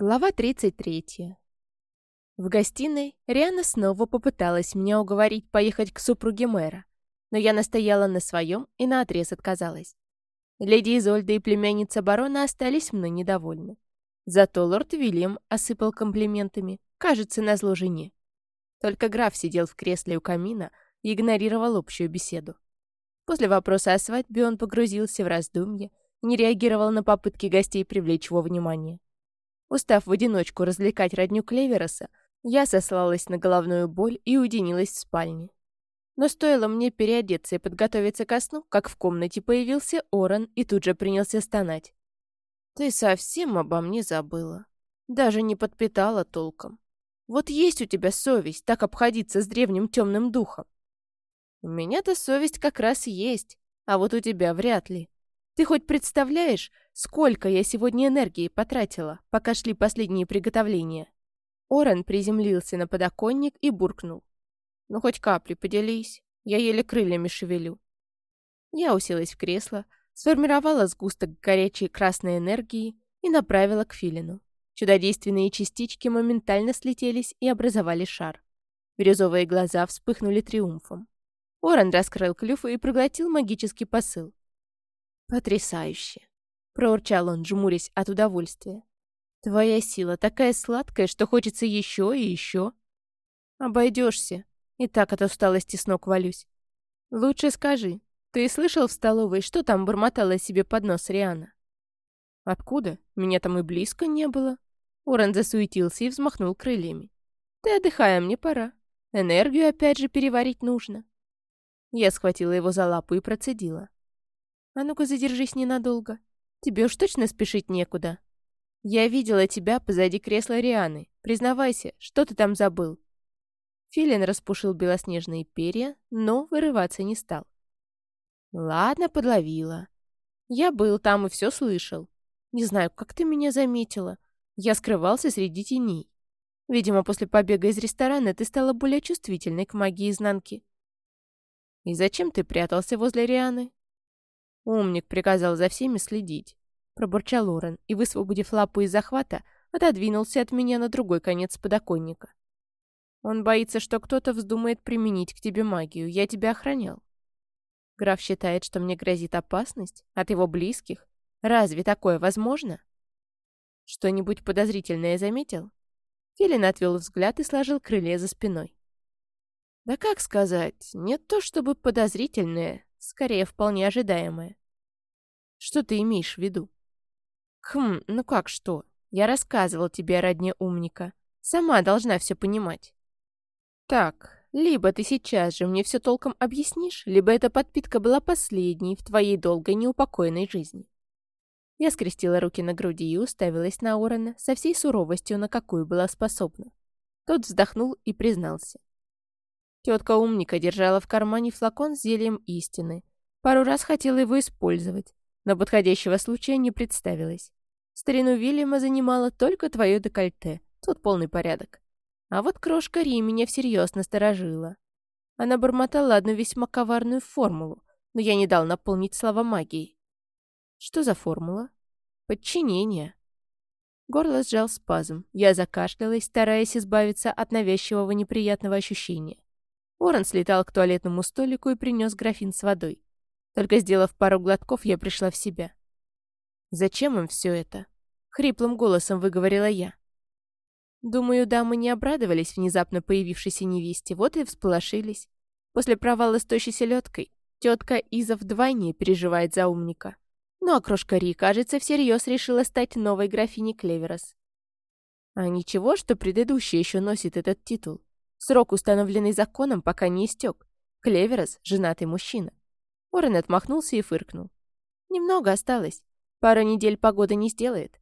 Глава 33. В гостиной Риана снова попыталась меня уговорить поехать к супруге мэра, но я настояла на своем и наотрез отказалась. Леди Изольда и племянница барона остались мной недовольны. Зато лорд Вильям осыпал комплиментами, кажется, на зло жене. Только граф сидел в кресле у камина и игнорировал общую беседу. После вопроса о свадьбе он погрузился в раздумье и не реагировал на попытки гостей привлечь его внимание. Устав в одиночку развлекать родню Клевероса, я сослалась на головную боль и уединилась в спальне. Но стоило мне переодеться и подготовиться ко сну, как в комнате появился Оран и тут же принялся стонать. «Ты совсем обо мне забыла. Даже не подпитала толком. Вот есть у тебя совесть так обходиться с древним темным духом?» «У меня-то совесть как раз есть, а вот у тебя вряд ли. Ты хоть представляешь, сколько я сегодня энергии потратила, пока шли последние приготовления?» Орен приземлился на подоконник и буркнул. «Ну, хоть капли поделись. Я еле крыльями шевелю». Я уселась в кресло, сформировала сгусток горячей красной энергии и направила к филину. Чудодейственные частички моментально слетелись и образовали шар. Бирюзовые глаза вспыхнули триумфом. Орен раскрыл клюв и проглотил магический посыл. «Потрясающе!» — проурчал он, жмурясь от удовольствия. «Твоя сила такая сладкая, что хочется еще и еще. Обойдешься. И так от усталости с ног валюсь. Лучше скажи, ты слышал в столовой, что там бормотала себе под нос Риана?» «Откуда? Меня там и близко не было». Уран засуетился и взмахнул крыльями. «Ты отдыхай, а мне пора. Энергию опять же переварить нужно». Я схватила его за лапу и процедила. А ну-ка задержись ненадолго. Тебе уж точно спешить некуда. Я видела тебя позади кресла Рианы. Признавайся, что ты там забыл?» Филин распушил белоснежные перья, но вырываться не стал. «Ладно, подловила. Я был там и все слышал. Не знаю, как ты меня заметила. Я скрывался среди теней. Видимо, после побега из ресторана ты стала более чувствительной к магии изнанки. И зачем ты прятался возле Рианы? «Умник приказал за всеми следить», — пробурчал Орен и, высвободив лапу из захвата, отодвинулся от меня на другой конец подоконника. «Он боится, что кто-то вздумает применить к тебе магию. Я тебя охранял». Граф считает, что мне грозит опасность от его близких. Разве такое возможно? Что-нибудь подозрительное заметил? Филин отвел взгляд и сложил крылья за спиной. Да как сказать, не то чтобы подозрительное, скорее вполне ожидаемое. Что ты имеешь в виду? Хм, ну как что? Я рассказывал тебе о родне умника. Сама должна все понимать. Так, либо ты сейчас же мне все толком объяснишь, либо эта подпитка была последней в твоей долгой неупокоенной жизни. Я скрестила руки на груди и уставилась на Орена со всей суровостью, на какую была способна. Тот вздохнул и признался. Тетка умника держала в кармане флакон с зельем истины. Пару раз хотела его использовать, но подходящего случая не представилось. Старину Вильяма занимала только твое декольте, тут полный порядок. А вот крошка Ри меня всерьез насторожила. Она бормотала одну весьма коварную формулу, но я не дал наполнить слова магией. Что за формула? Подчинение. Горло сжал спазм. Я закашлялась, стараясь избавиться от навязчивого неприятного ощущения. Уоррен слетал к туалетному столику и принес графин с водой. Только сделав пару глотков, я пришла в себя. «Зачем им все это?» — хриплым голосом выговорила я. Думаю, дамы не обрадовались внезапно появившейся невесте, вот и всполошились. После провала с тощей селедкой тетка Иза вдвойне переживает за умника. Ну а крошка Ри, кажется, всерьез решила стать новой графиней Клеверос. А ничего, что предыдущая еще носит этот титул. Срок, установленный законом, пока не истек. Клеверос — женатый мужчина. Орен отмахнулся и фыркнул. «Немного осталось. Пару недель погода не сделает».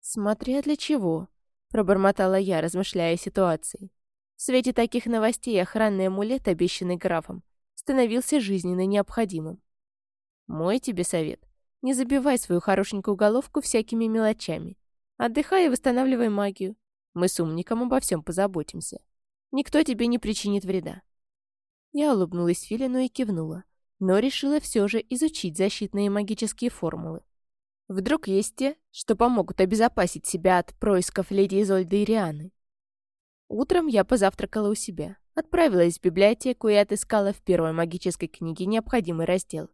«Смотря для чего», — пробормотала я, размышляя о ситуации. В свете таких новостей охранный амулет, обещанный графом, становился жизненно необходимым. «Мой тебе совет. Не забивай свою хорошенькую головку всякими мелочами. Отдыхай и восстанавливай магию. Мы с умником обо всем позаботимся. Никто тебе не причинит вреда». Я улыбнулась Филину и кивнула но решила все же изучить защитные магические формулы. Вдруг есть те, что помогут обезопасить себя от происков леди Изольды и Рианы. Утром я позавтракала у себя, отправилась в библиотеку и отыскала в первой магической книге необходимый раздел.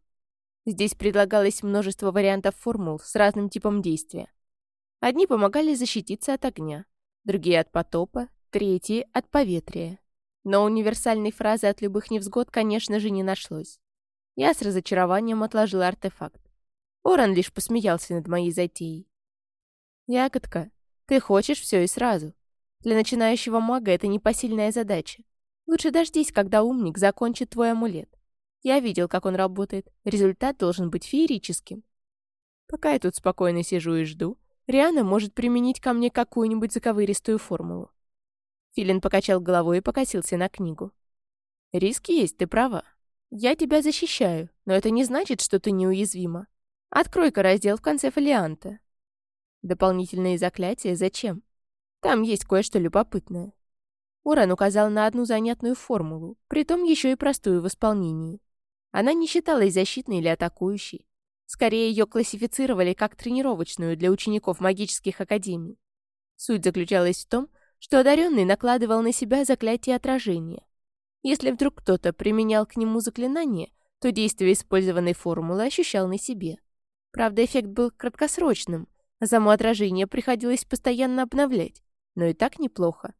Здесь предлагалось множество вариантов формул с разным типом действия. Одни помогали защититься от огня, другие от потопа, третьи от поветрия. Но универсальной фразы от любых невзгод, конечно же, не нашлось. Я с разочарованием отложила артефакт. Оран лишь посмеялся над моей затеей. «Ягодка, ты хочешь все и сразу. Для начинающего мага это непосильная задача. Лучше дождись, когда умник закончит твой амулет. Я видел, как он работает. Результат должен быть феерическим. Пока я тут спокойно сижу и жду, Риана может применить ко мне какую-нибудь заковыристую формулу. Филин покачал головой и покосился на книгу. «Риски есть, ты права. Я тебя защищаю, но это не значит, что ты неуязвима. Открой-ка раздел в конце фолианта». «Дополнительные заклятия зачем? Там есть кое-что любопытное». Уран указал на одну занятную формулу, притом еще и простую в исполнении. Она не считалась защитной или атакующей. Скорее, ее классифицировали как тренировочную для учеников магических академий. Суть заключалась в том, что одаренный накладывал на себя заклятие отражения. Если вдруг кто-то применял к нему заклинание, то действие использованной формулы ощущал на себе. Правда, эффект был краткосрочным, а само отражение приходилось постоянно обновлять, но и так неплохо.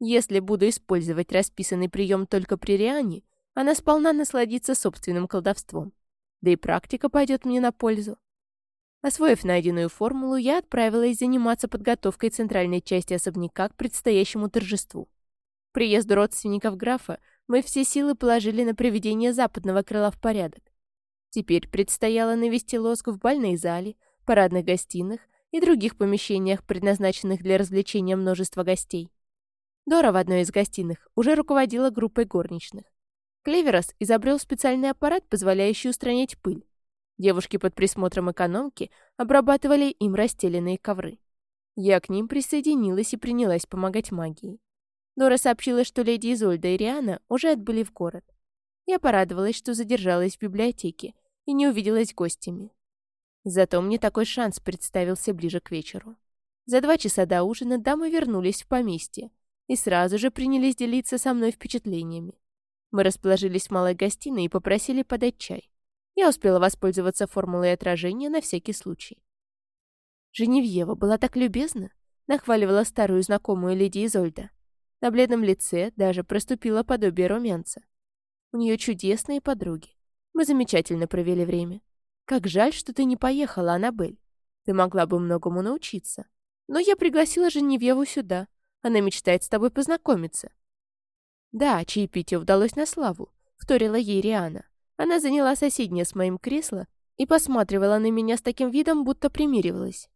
Если буду использовать расписанный прием только при Риане, она сполна насладится собственным колдовством. Да и практика пойдет мне на пользу. Освоив найденную формулу, я отправилась заниматься подготовкой центральной части особняка к предстоящему торжеству. К приезду родственников графа мы все силы положили на приведение западного крыла в порядок. Теперь предстояло навести лоск в бальной зале, парадных гостиных и других помещениях, предназначенных для развлечения множества гостей. Дора в одной из гостиных уже руководила группой горничных. Клеверос изобрел специальный аппарат, позволяющий устранять пыль. Девушки под присмотром экономки обрабатывали им расстеленные ковры. Я к ним присоединилась и принялась помогать магии. Дора сообщила, что леди Изольда и Риана уже отбыли в город. Я порадовалась, что задержалась в библиотеке и не увиделась с гостями. Зато мне такой шанс представился ближе к вечеру. За два часа до ужина дамы вернулись в поместье и сразу же принялись делиться со мной впечатлениями. Мы расположились в малой гостиной и попросили подать чай. Я успела воспользоваться формулой отражения на всякий случай. Женевьева была так любезна, нахваливала старую знакомую леди Изольда. На бледном лице даже проступило подобие румянца. У нее чудесные подруги. Мы замечательно провели время. Как жаль, что ты не поехала, Аннабель. Ты могла бы многому научиться. Но я пригласила Женевьеву сюда. Она мечтает с тобой познакомиться. Да, чаепитие удалось на славу, вторила ей Риана. Она заняла соседнее с моим кресло и посматривала на меня с таким видом, будто примиривалась.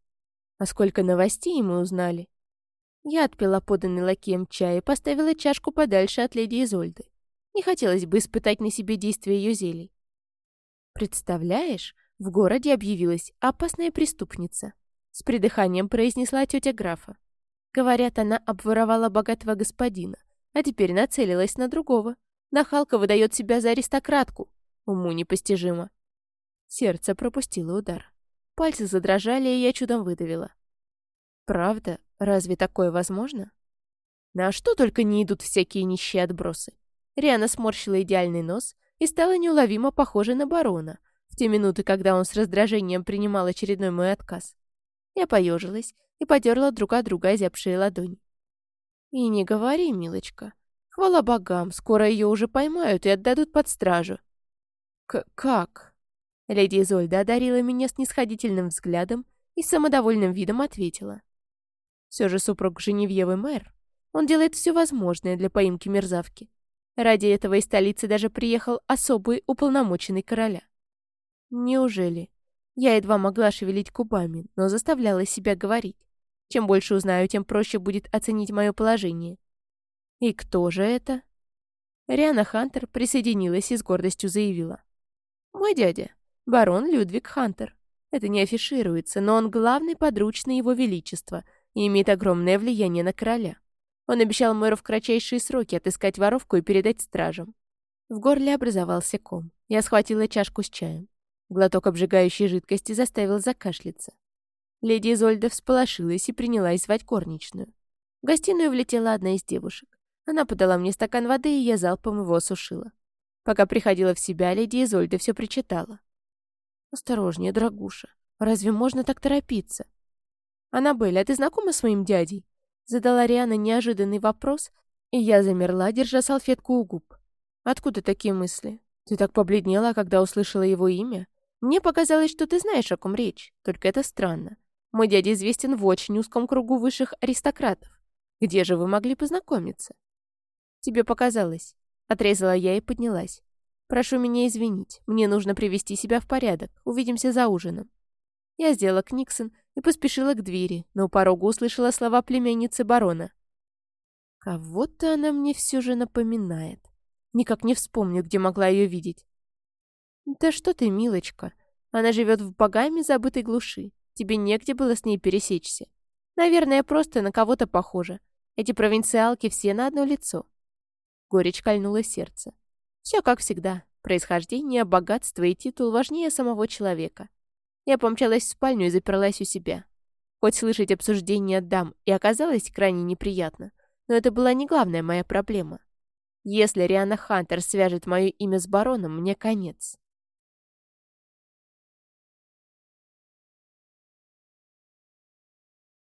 А сколько новостей мы узнали. Я отпила поданный лакеем чай и поставила чашку подальше от леди Изольды. Не хотелось бы испытать на себе действие ее зелий. «Представляешь, в городе объявилась опасная преступница», — с придыханием произнесла тетя графа. Говорят, она обворовала богатого господина, а теперь нацелилась на другого. Нахалка выдает себя за аристократку, Уму непостижимо. Сердце пропустило удар. Пальцы задрожали, и я чудом выдавила. Правда? Разве такое возможно? На что только не идут всякие нищие отбросы. Риана сморщила идеальный нос и стала неуловимо похожей на барона в те минуты, когда он с раздражением принимал очередной мой отказ. Я поежилась и потерла друг от друга озябшие ладони. «И не говори, милочка. Хвала богам, скоро ее уже поймают и отдадут под стражу. К «Как?» Леди Изольда одарила меня снисходительным взглядом и самодовольным видом ответила. Все же супруг Женевьевы мэр. Он делает все возможное для поимки мерзавки. Ради этого из столицы даже приехал особый уполномоченный короля. Неужели? Я едва могла шевелить губами, но заставляла себя говорить. Чем больше узнаю, тем проще будет оценить мое положение. И кто же это? Риана Хантер присоединилась и с гордостью заявила. Мой дядя, барон Людвиг Хантер. Это не афишируется, но он главный подручный его величества и имеет огромное влияние на короля. Он обещал мэру в кратчайшие сроки отыскать воровку и передать стражам. В горле образовался ком. Я схватила чашку с чаем. Глоток обжигающей жидкости заставил закашляться. Леди Изольда всполошилась и принялась звать горничную. В гостиную влетела одна из девушек. Она подала мне стакан воды, и я залпом его осушила. Пока приходила в себя, леди Изольда все причитала. «Осторожнее, дорогуша. Разве можно так торопиться?» «Аннабель, а ты знакома с моим дядей?» Задала Риана неожиданный вопрос, и я замерла, держа салфетку у губ. «Откуда такие мысли? Ты так побледнела, когда услышала его имя? Мне показалось, что ты знаешь, о ком речь, только это странно. Мой дядя известен в очень узком кругу высших аристократов. Где же вы могли познакомиться? Тебе показалось. Отрезала я и поднялась. Прошу меня извинить. Мне нужно привести себя в порядок. Увидимся за ужином. Я сделала книксон и поспешила к двери, но у порога услышала слова племянницы барона. Кого-то она мне все же напоминает. Никак не вспомню, где могла ее видеть. Да что ты, милочка. Она живет в богами забытой глуши. Тебе негде было с ней пересечься. Наверное, просто на кого-то похоже. Эти провинциалки все на одно лицо. Горечь кольнула сердце. Все как всегда. Происхождение, богатство и титул важнее самого человека. Я помчалась в спальню и заперлась у себя. Хоть слышать обсуждение дам и оказалось крайне неприятно, но это была не главная моя проблема. Если Риана Хантер свяжет мое имя с бароном, мне конец.